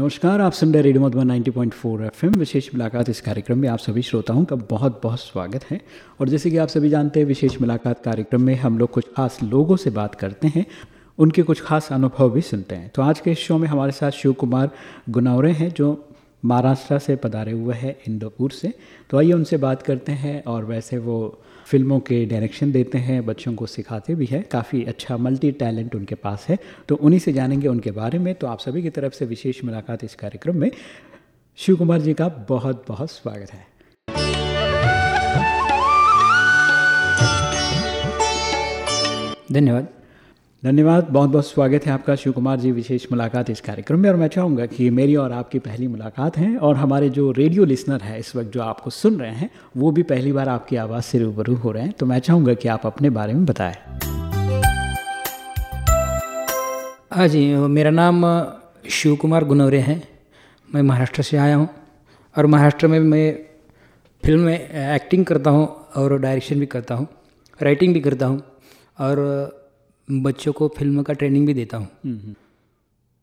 नमस्कार, आप सुन रहे रेडियो मधुबन 90.4 पॉइंट विशेष मुलाकात इस कार्यक्रम में आप सभी श्रोताओं का बहुत बहुत स्वागत है। और जैसे कि आप सभी जानते हैं, विशेष मुलाकात कार्यक्रम में हम लोग कुछ खास लोगों से बात करते हैं। उनके कुछ खास अनुभव भी सुनते हैं। तो आज के शो में हमारे साथ शिव कुमार गुनावरे हैं, जो महाराष्ट्र से पधारे हुए हैं इंदौपुर से। तो आइए उनसे बात करते हैं और वैसे वो फ़िल्मों के डायरेक्शन देते हैं, बच्चों को सिखाते भी हैं। काफ़ी अच्छा मल्टी टैलेंट उनके पास है। तो उन्हीं से जानेंगे उनके बारे में। तो आप सभी की तरफ़ से विशेष मुलाकात इस कार्यक्रम में। शिव कुमार जी का बहुत बहुत स्वागत है। धन्यवाद। धन्यवाद, बहुत बहुत स्वागत है आपका शिव कुमार जी, विशेष मुलाकात इस कार्यक्रम में। और मैं चाहूँगा कि मेरी और आपकी पहली मुलाकात है और हमारे जो रेडियो लिसनर है इस वक्त जो आपको सुन रहे हैं, वो भी पहली बार आपकी आवाज़ से रूबरू हो रहे हैं। तो मैं चाहूँगा कि आप अपने बारे में बताएँ। हाँ जी, मेरा नाम शिव कुमार गुनौरे है। मैं महाराष्ट्र से आया हूँ और महाराष्ट्र में मैं फ़िल्म में एक्टिंग करता हूँ और डायरेक्शन भी करता हूँ, राइटिंग भी करता हूँ। और बच्चों को फ़िल्म का ट्रेनिंग भी देता हूँ।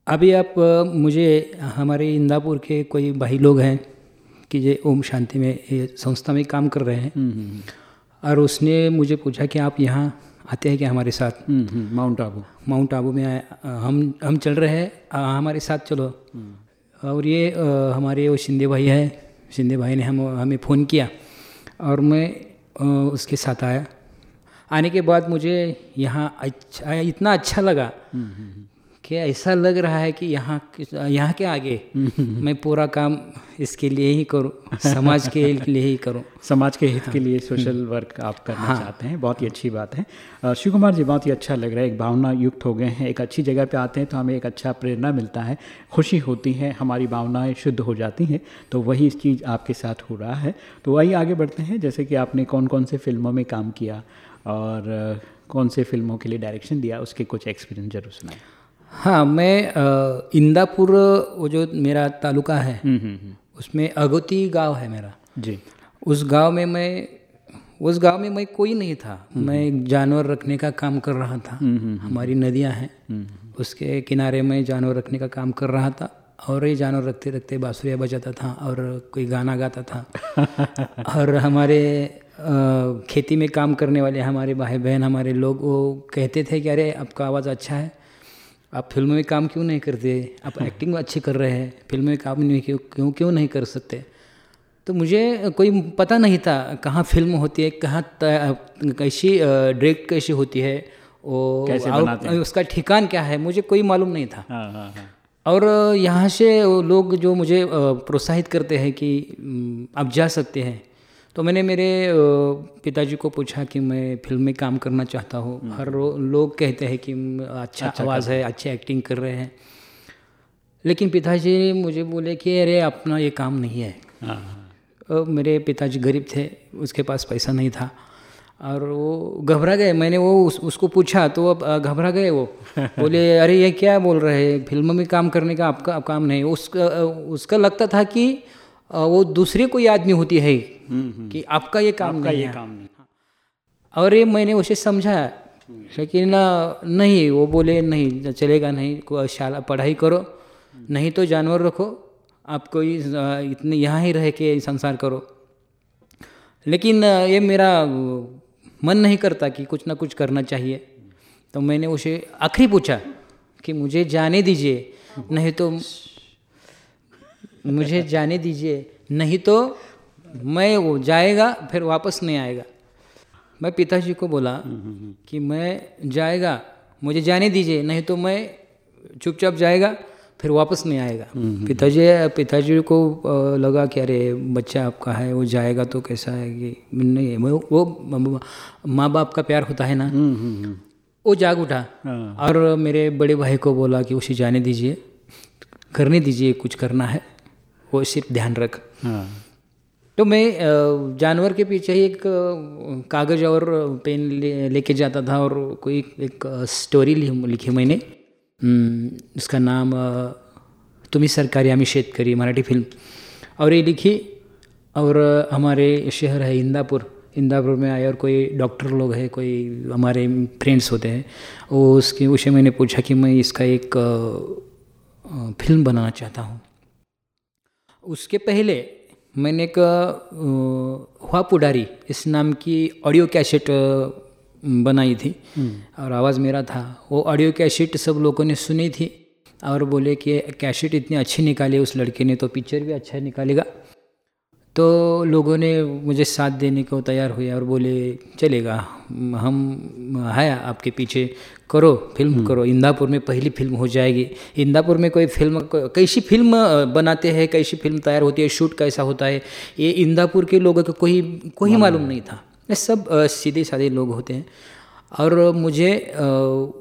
अभी आप मुझे हमारे इंदापुर के कोई भाई लोग हैं कि ये ओम शांति में ये संस्था में काम कर रहे हैं। और उसने मुझे पूछा कि आप यहाँ आते हैं क्या हमारे साथ? माउंट आबू। माउंट आबू में आए हम हम चल रहे हैं हमारे साथ चलो। और ये आ, हमारे वो शिंदे भाई है शिंदे भाई ने हम हमें फ़ोन किया। और मैं आ, उसके साथ आया। आने के बाद मुझे यहाँ अच्छा इतना अच्छा लगा कि ऐसा लग रहा है कि यहाँ यहाँ के आगे मैं पूरा काम इसके लिए ही करूँ समाज के लिए ही करूँ। समाज के हित हाँ, के लिए सोशल वर्क आप करना हाँ, चाहते हैं बहुत ही अच्छी बात है। शिव कुमार जी बहुत ही अच्छा लग रहा है एक भावना युक्त हो गए हैं एक अच्छी जगह पे आते हैं तो हमें एक अच्छा प्रेरणा मिलता है खुशी होती है हमारी भावनाएँ शुद्ध हो जाती हैं तो वही चीज़ आपके साथ हो रहा है। तो वही आगे बढ़ते हैं जैसे कि आपने कौन कौन से फ़िल्मों में काम किया और कौन से फ़िल्मों के लिए डायरेक्शन दिया उसके कुछ एक्सपीरियंस ज़रूर सुनाए। हाँ मैं इंदापुर वो जो मेरा तालुका है उसमें अगोती गाँव है मेरा। जी। उस गाँव में मैं उस गाँव में मैं कोई नहीं था। मैं एक जानवर रखने का काम कर रहा था। हमारी नदियाँ हैं। उसके किनारे में जानवर रखने का काम कर रहा था और ये जानवर रखते रखते बाँसुरिया बजाता था और कोई गाना गाता था। और हमारे खेती में काम करने वाले हमारे भाई बहन हमारे लोग वो कहते थे कि अरे आपका आवाज़ अच्छा है। आप फ़िल्म में काम क्यों नहीं करते? आप एक्टिंग अच्छी कर रहे हैं। फ़िल्म में काम नहीं क्यों क्यों क्यों नहीं कर सकते? तो मुझे कोई पता नहीं था कहाँ फ़िल्म होती है कहाँ कैसी डायरेक्ट कैसी होती है वो कैसे उसका ठिकान क्या है मुझे कोई मालूम नहीं था। हाँ हाँ हाँ। और यहाँ से लोग जो मुझे प्रोत्साहित करते हैं कि आप जा सकते हैं। तो मैंने मेरे पिताजी को पूछा कि मैं फ़िल्म में काम करना चाहता हूँ। हर लोग कहते हैं कि अच्छा, अच्छा आवाज़ है अच्छी एक्टिंग कर रहे हैं। लेकिन पिताजी मुझे बोले कि अरे अपना ये काम नहीं है। हाँ। मेरे पिताजी गरीब थे उसके पास पैसा नहीं था। और वो घबरा गए। मैंने वो उस, उसको पूछा तो अब घबरा गए वो? बोले अरे ये क्या बोल रहे हैं? फ़िल्म में काम करने का आपका काम नहीं उसका उसका लगता था कि वो दूसरे कोई आदमी होती है कि आपका ये काम आपका नहीं ये है। काम नहीं और ये मैंने उसे समझाया लेकिन नहीं वो बोले नहीं चलेगा नहीं शाला पढ़ाई करो नहीं तो जानवर रखो आप कोई इतने यहाँ ही रह के संसार करो। लेकिन ये मेरा मन नहीं करता कि कुछ ना कुछ करना चाहिए। तो मैंने उसे आखिरी पूछा कि मुझे जाने दीजिए नहीं तो मुझे जाने दीजिए। नहीं तो मैं वो जाएगा फिर वापस नहीं आएगा। मैं पिताजी को बोला कि मैं जाएगा मुझे जाने दीजिए नहीं तो मैं चुपचाप जाएगा फिर वापस नहीं आएगा। पिताजी पिताजी को लगा कि अरे बच्चा आपका है वो जाएगा तो कैसा है कि नहीं वो, वो माँ बाप का प्यार होता है ना। वो जाग उठा और मेरे बड़े भाई को बोला कि उसे जाने दीजिए करने दीजिए कुछ करना है। वो सिर्फ़ ध्यान रख। तो मैं जानवर के पीछे ही एक कागज़ और पेन ले लेके जाता था और कोई एक स्टोरी लिखी मैंने। हम्म, उसका नाम तुम्ही सरकारी आम्ही शेतकरी मराठी फ़िल्म और ये लिखी और हमारे शहर है इंदापुर। इंदापुर में आए और कोई डॉक्टर लोग हैं कोई हमारे फ्रेंड्स होते हैं। वो उसके उसे मैंने पूछा कि मैं इसका एक फ़िल्म बनाना चाहता हूँ। उसके पहले मैंने एक हुआ पुडारी इस नाम की ऑडियो कैसेट बनाई थी। और आवाज़ मेरा था। वो ऑडियो कैसेट सब लोगों ने सुनी थी और बोले कि कैसेट इतनी अच्छी निकाली उस लड़के ने तो पिक्चर भी अच्छा निकालेगा। तो लोगों ने मुझे साथ देने को तैयार हुए और बोले चलेगा हम है आपके पीछे करो फ़िल्म हम्म। करो। इंदापुर में पहली फ़िल्म हो जाएगी। इंदापुर में कोई फ़िल्म कैसी फ़िल्म बनाते हैं कैसी फ़िल्म तैयार होती है शूट कैसा होता है ये इंदापुर के लोगों को कोई कोई मालूम नहीं। था। ये सब सीधे साधे लोग होते हैं। और मुझे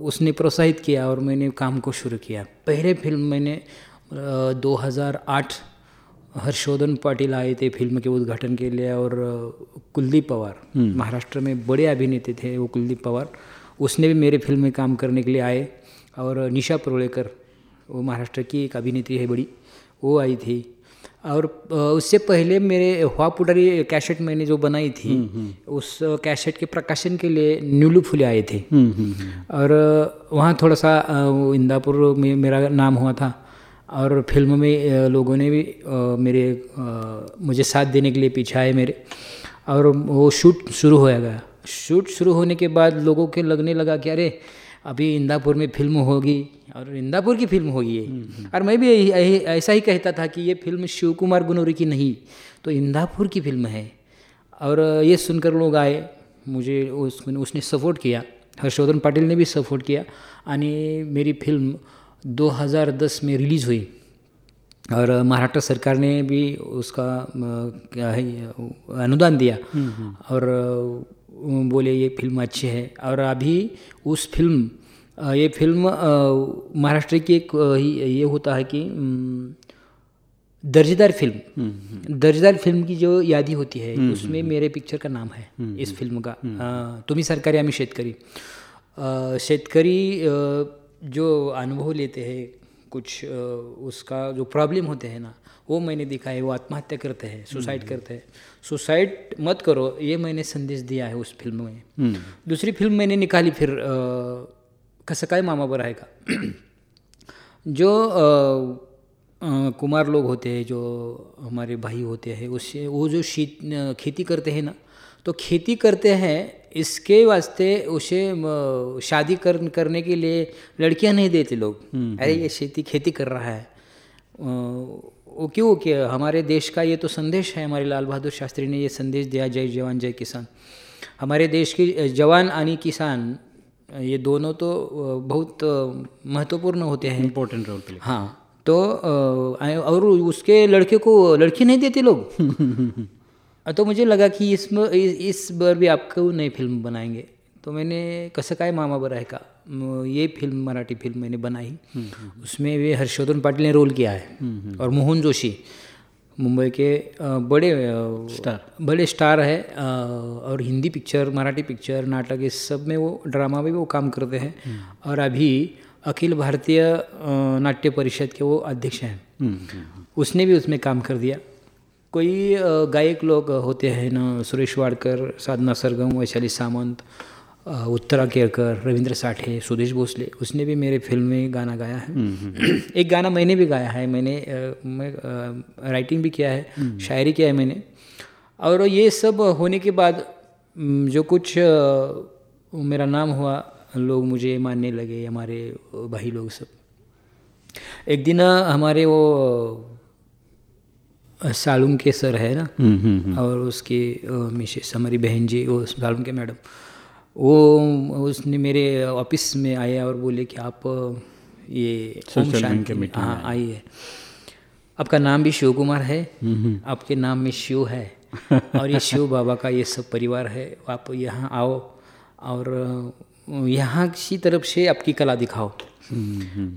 उसने प्रोत्साहित किया और मैंने काम को शुरू किया। पहले फ़िल्म मैंने 2008 हर्षोधन पाटिल आए थे फ़िल्म के उद्घाटन के लिए और कुलदीप पवार हम्म। महाराष्ट्र में बड़े अभिनेता थे वो कुलदीप पवार। उसने भी मेरे फ़िल्म में काम करने के लिए आए और निशा परोलेकर वो महाराष्ट्र की एक अभिनेत्री है बड़ी वो आई थी। और उससे पहले मेरे हुआ पुटारी कैसेट मैंने जो बनाई थी हम्म, हम्म। उस कैसेट के प्रकाशन के लिए न्यूलू फुले आए थे। और वहाँ थोड़ा सा इंदापुर में मेरा नाम हुआ था। और फ़िल्म में लोगों ने भी मेरे मुझे साथ देने के लिए पीछे आए मेरे। और वो शूट शुरू हो गया। शूट शुरू होने के बाद लोगों के लगने लगा कि अरे अभी इंदापुर में फ़िल्म होगी और इंदापुर की फ़िल्म होगी ये। और मैं भी यही- यही- ऐसा ही कहता था कि ये फ़िल्म शिव कुमार गुनोरी की नहीं तो इंदापुर की फ़िल्म है। और ये सुनकर लोग आए मुझे उस उसने सपोर्ट किया। हर्षवर्धन पाटिल ने भी सपोर्ट किया। आणि मेरी फ़िल्म 2010 में रिलीज़ हुई। और महाराष्ट्र सरकार ने भी उसका क्या है अनुदान दिया। और बोले ये फ़िल्म अच्छी है। और अभी उस फ़िल्म ये फ़िल्म महाराष्ट्र की एक ये होता है कि दर्जेदार फ़िल्म। दर्जेदार फ़िल्म की जो यादी होती है उसमें मेरे पिक्चर का नाम है इस फ़िल्म का। तुम्ही सरकारी आम्ही शेतकरी। शेतकरी जो अनुभव लेते हैं कुछ उसका जो प्रॉब्लम होते हैं ना वो मैंने देखा है वो आत्महत्या करते हैं सुसाइड करते हैं। सुसाइड मत करो ये मैंने संदेश दिया है उस फ़िल्म में। दूसरी फ़िल्म मैंने निकाली फिर अ, कसं काय मामा बरं आहे का जो अ, अ, कुमार लोग होते हैं जो हमारे भाई होते हैं उससे वो जो शीत खेती करते हैं ना तो खेती करते हैं इसके वास्ते उसे शादी कर करने के लिए लड़कियाँ नहीं देते लोग। अरे ये खेती खेती कर रहा है। वो क्यों कि हमारे देश का ये तो संदेश है हमारे लाल बहादुर शास्त्री ने ये संदेश दिया जय जवान जय किसान। हमारे देश की जवान आणि किसान ये दोनों तो बहुत महत्वपूर्ण होते हैं। इम्पोर्टेंट रोल प्ले हाँ तो और उसके लड़के को लड़की नहीं देते लोग? तो मुझे लगा कि इसमें इस इस बार भी आपको नई फ़िल्म बनाएँगे। तो मैंने कसं काय मामा बरं आहे का ये फ़िल्म मराठी फ़िल्म मैंने बनाई। उसमें भी हर्षवर्धन पाटिल ने रोल किया है। और मोहन जोशी मुंबई के बड़े स्टार। बड़े स्टार है। और हिंदी पिक्चर मराठी पिक्चर नाटक इस सब में वो ड्रामा में भी वो काम करते हैं। और अभी अखिल भारतीय नाट्य परिषद के वो अध्यक्ष हैं। उसने भी उसमें काम कर दिया। कोई गायक लोग होते हैं ना सुरेश वाडकर साधना सरगम वैशाली सामंत उत्तरा केरकर रविंद्र साठे सुदेश भोसले उसने भी मेरे फ़िल्म में गाना गाया है। एक गाना मैंने भी गाया है मैंने मैं राइटिंग भी किया है शायरी किया है मैंने। और ये सब होने के बाद जो कुछ मेरा नाम हुआ लोग मुझे मानने लगे हमारे भाई लोग सब। एक दिन हमारे वो सालुम के सर है ना? और उसके मिसेस हमारी बहन जी वो सालुम के मैडम। वो उसने मेरे ऑफ़िस में आया और बोले कि आप ये ओम शांति हाँ आई है। आपका नाम भी शिव कुमार है आपके नाम में शिव है। और ये शिव बाबा का ये सब परिवार है। आप यहाँ आओ और यहाँ की तरफ़ से आपकी कला दिखाओ।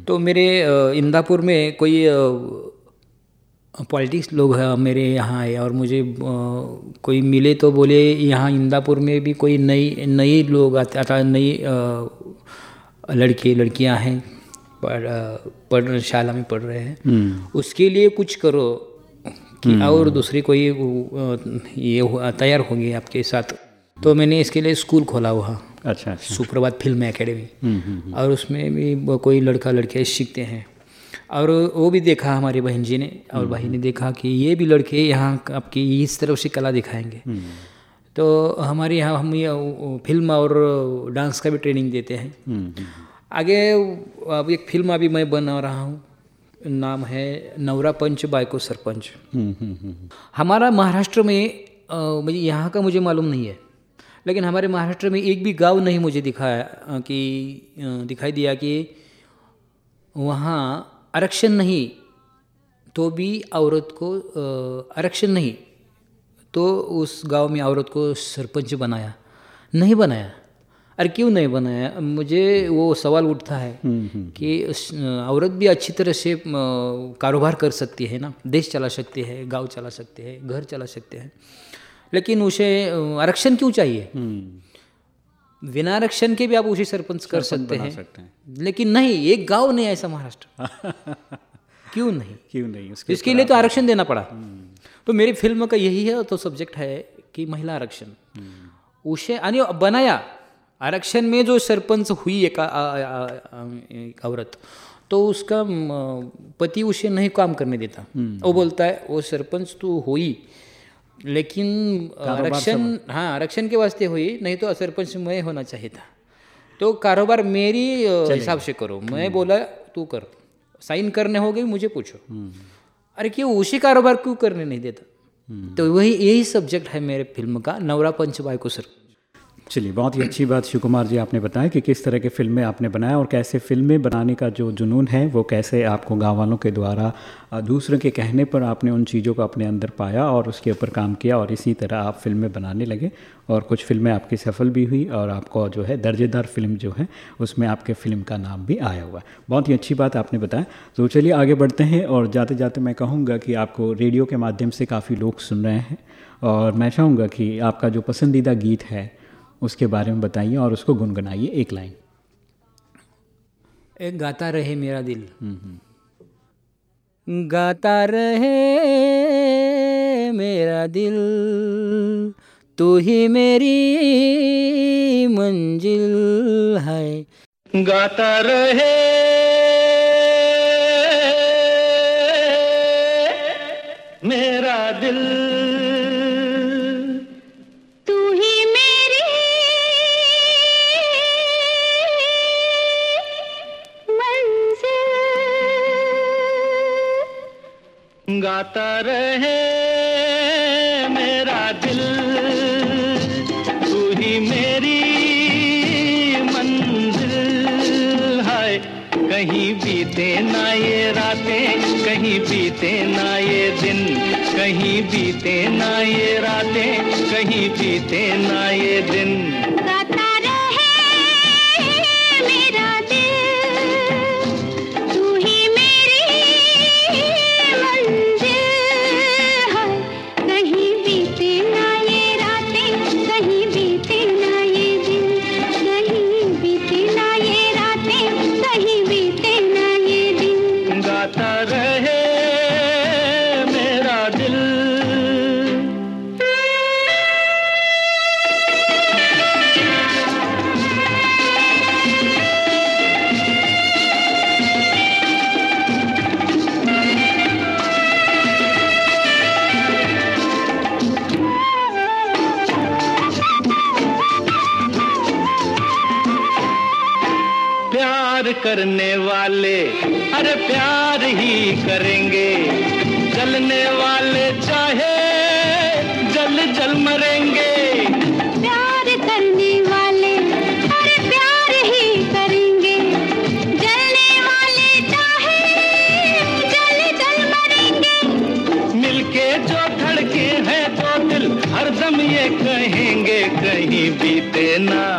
तो मेरे इंदापुर में कोई पॉलिटिक्स लोग हैं मेरे यहाँ आए और मुझे कोई मिले तो बोले यहाँ इंदापुर में भी कोई नई नई लोग आते अर्थात नई लड़के लड़कियाँ हैं पढ़ पढ़ शाला में पढ़ रहे हैं। उसके लिए कुछ करो कि और दूसरी कोई ये तैयार होंगे आपके साथ। तो मैंने इसके लिए स्कूल खोला हुआ। अच्छा अच्छा। सुप्रभात फ़िल्म एकेडमी। और उसमें भी कोई लड़का लड़के सीखते हैं। और वो भी देखा हमारी बहन जी ने और भाई ने देखा कि ये भी लड़के यहाँ आपकी इस तरफ़ से कला दिखाएँगे। तो हमारे यहाँ हम ये फ़िल्म और डांस का भी ट्रेनिंग देते हैं। आगे अब एक फ़िल्म अभी मैं बना रहा हूँ। नाम है नवरा पंच बायको सरपंच। हम्म, हम्म, हम्म, हमारा महाराष्ट्र में मुझे यहाँ का मुझे मालूम नहीं है। लेकिन हमारे महाराष्ट्र में एक भी गाँव नहीं मुझे दिखाया कि दिखाई दिया कि वहाँ आरक्षण नहीं तो भी औरत को आरक्षण नहीं तो उस गाँव में औरत को सरपंच बनाया। नहीं बनाया। अरे क्यों नहीं बनाया? मुझे वो सवाल उठता है कि औरत भी अच्छी तरह से कारोबार कर सकती है ना? देश चला सकती है गाँव चला सकते हैं घर चला सकते हैं। लेकिन उसे आरक्षण क्यों चाहिए? बिना आरक्षण के भी आप उसे सरपंच कर सकते हैं। सकते हैं। लेकिन नहीं एक गाँव नहीं ऐसा महाराष्ट्र। क्यों नहीं? क्यों नहीं? उसके इसके लिए तो आरक्षण देना पड़ा। तो मेरी फ़िल्म का यही है तो सब्जेक्ट है कि महिला आरक्षण। उसे आणि बनाया आरक्षण में जो सरपंच हुई एक, औरत तो उसका पति उसे नहीं काम करने देता। वो बोलता है वो सरपंच तो हुई लेकिन आरक्षण हाँ आरक्षण के वास्ते हुई नहीं तो सरपंच मैं होना चाहिए था तो कारोबार मेरी हिसाब से करो। मैं बोला तू कर। साइन करने हो गई मुझे पूछो। अरे क्यों? उसी कारोबार क्यों करने नहीं देता? तो वही यही सब्जेक्ट है मेरे फ़िल्म का नवरा पंच बायको सर चलिए, बहुत ही अच्छी बात शिव कुमार जी आपने बताया कि किस तरह के फ़िल्में आपने बनाया और कैसे फ़िल्में बनाने का जो जुनून है, वो कैसे आपको गाँव वालों के द्वारा दूसरों के कहने पर आपने उन चीज़ों को अपने अंदर पाया और उसके ऊपर काम किया और इसी तरह आप फ़िल्में बनाने लगे और कुछ फ़िल्में आपकी सफल भी हुई और आपको जो है दर्जेदार फ़िल्म जो है, उसमें आपके फ़िल्म का नाम भी आया हुआ है। बहुत ही अच्छी बात आपने बताया। तो चलिए आगे बढ़ते हैं और जाते जाते मैं कहूँगा कि आपको रेडियो के माध्यम से काफ़ी लोग सुन रहे हैं और मैं चाहूँगा कि आपका जो पसंदीदा गीत है उसके बारे में बताइए और उसको गुनगुनाइए एक लाइन। एक गाता रहे मेरा दिल। गाता रहे मेरा दिल तू ही मेरी मंजिल है। गाता रहे मेरा दिल। गाता रहे मेरा दिल, तू ही मेरी मंजिल। है कहीं बीते ना ये रातें, कहीं बीते ना ये दिन, कहीं बीते ना ये रातें, कहीं बीते ना ये दिन। प्यार करने वाले अरे प्यार ही करेंगे। जलने वाले चाहे जल जल मरेंगे। प्यार करने वाले अरे प्यार ही करेंगे। जलने वाले चाहे जल जल मरेंगे। मिलके जो धड़के हैं तो दिल हरदम ये कहेंगे कहीं बीते ना। ओ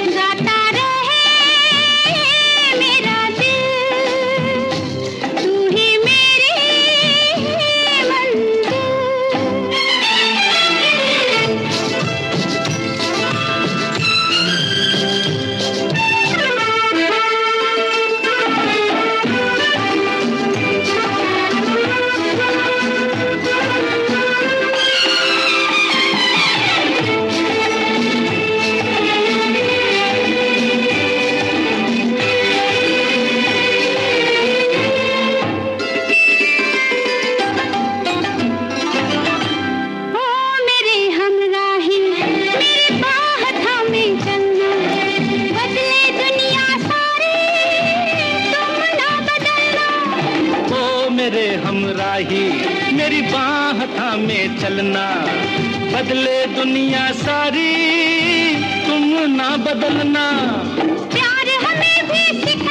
हमराही मेरी बाह में चलना। बदले दुनिया सारी। तुम ना बदलना। प्यार हमें भी सिखा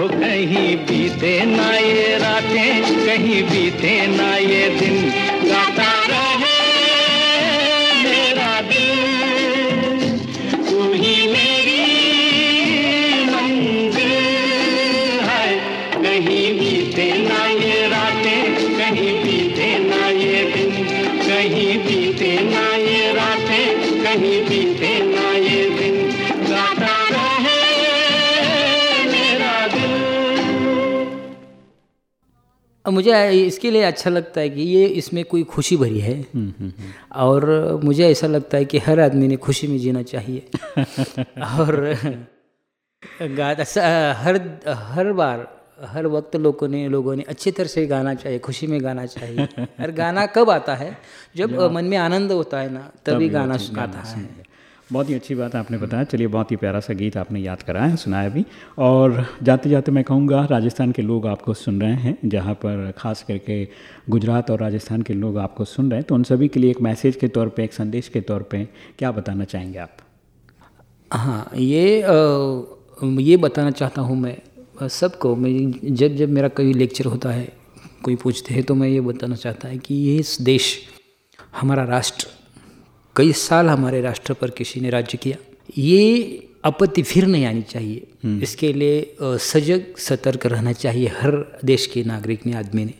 हो कहीं बीते ना ये रातें कहीं बीते ना ये दिन। गाता अब मुझे इसके लिए अच्छा लगता है कि ये इसमें कोई खुशी भरी है। और मुझे ऐसा लगता है कि हर आदमी ने खुशी में जीना चाहिए। और हर हर बार हर वक्त लोगों ने लोगों ने अच्छी तरह से गाना चाहिए खुशी में गाना चाहिए। और गाना कब आता है? जब मन में आनंद होता है ना तभी गाना आता है। बहुत ही अच्छी बात आपने बताया। चलिए बहुत ही प्यारा सा गीत आपने याद कराया सुनाया भी। और जाते जाते मैं कहूँगा राजस्थान के लोग आपको सुन रहे हैं जहाँ पर ख़ास करके गुजरात और राजस्थान के लोग आपको सुन रहे हैं। तो उन सभी के लिए एक मैसेज के तौर पे एक संदेश के तौर पे क्या बताना चाहेंगे आप? हाँ ये अ, ये बताना चाहता हूँ मैं सबको। मैं जब जब मेरा कोई लेक्चर होता है कोई पूछते हैं तो मैं ये बताना चाहता है कि ये देश हमारा राष्ट्र कई साल हमारे राष्ट्र पर किसी ने राज्य किया। ये आपत्ति फिर नहीं आनी चाहिए। इसके लिए सजग सतर्क रहना चाहिए हर देश के नागरिक ने आदमी ने।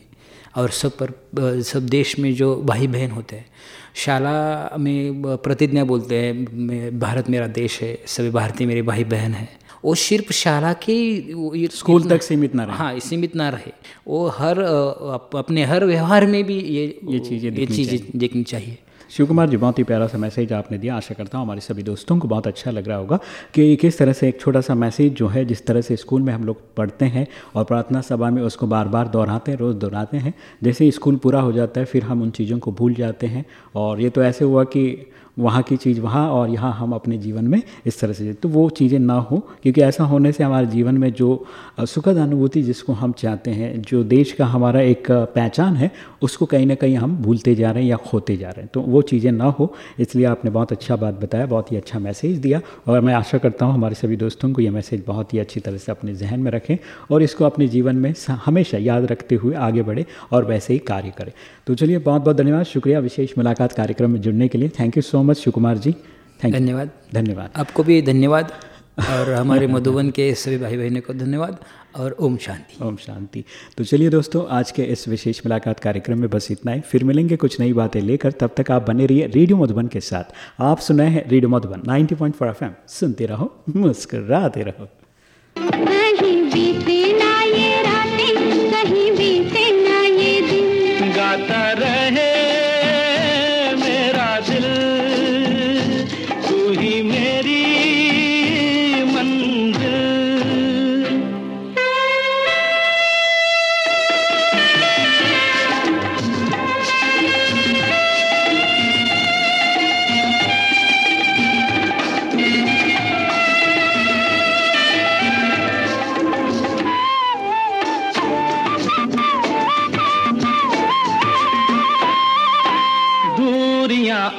और सब पर सब देश में जो भाई बहन होते हैं शाला में प्रतिज्ञा बोलते हैं मैं भारत मेरा देश है सभी भारतीय मेरे भाई बहन हैं। वो सिर्फ़ शाला के स्कूल तक सीमित ना रहे। हाँ सीमित ना रहे। वो हर अप- अपने हर व्यवहार में भी ये ये चीज़ें ये चीज़ें देखनी चाहिए। शिव कुमार जी, बहुत ही प्यारा सा मैसेज आपने दिया। आशा करता हूँ हमारे सभी दोस्तों को बहुत अच्छा लग रहा होगा कि किस तरह से एक छोटा सा मैसेज जो है, जिस तरह से स्कूल में हम लोग पढ़ते हैं और प्रार्थना सभा में उसको बार बार दोहराते हैं, रोज़ दोहराते हैं। जैसे स्कूल पूरा हो जाता है, फिर हम उन चीज़ों को भूल जाते हैं। और ये तो ऐसे हुआ कि वहाँ की चीज़ वहाँ और यहाँ हम अपने जीवन में इस तरह से तो वो चीज़ें ना हो, क्योंकि ऐसा होने से हमारे जीवन में जो सुखद अनुभूति जिसको हम चाहते हैं, जो देश का हमारा एक पहचान है, उसको कहीं ना कहीं हम भूलते जा रहे हैं या खोते जा रहे हैं। तो वो चीज़ें ना हो, इसलिए आपने बहुत अच्छा बात बताया, बहुत ही अच्छा मैसेज दिया, और मैं आशा करता हूँ हमारे सभी दोस्तों को ये मैसेज बहुत ही अच्छी तरह से अपने जहन में रखें और इसको अपने जीवन में हमेशा याद रखते हुए आगे बढ़े और वैसे ही कार्य करें। तो चलिए बहुत बहुत धन्यवाद, शुक्रिया, विशेष मुलाकात कार्यक्रम में जुड़ने के लिए। Thank you so much. Shivkumar ji thank धन्यवाद। धन्यवाद। आपको भी धन्यवाद और हमारे मधुबन के सभी भाई बहनों को धन्यवाद और ओम शांति। ओम शांति। तो चलिए दोस्तों आज के इस विशेष मुलाकात कार्यक्रम में बस इतना ही। फिर मिलेंगे कुछ नई बातें लेकर। तब तक आप बने रहिए रेडियो मधुबन के साथ। आप सुनाए हैं रेडियो मधुबन 90.4 पॉइंट सुनते रहो मुस्कराते रहो।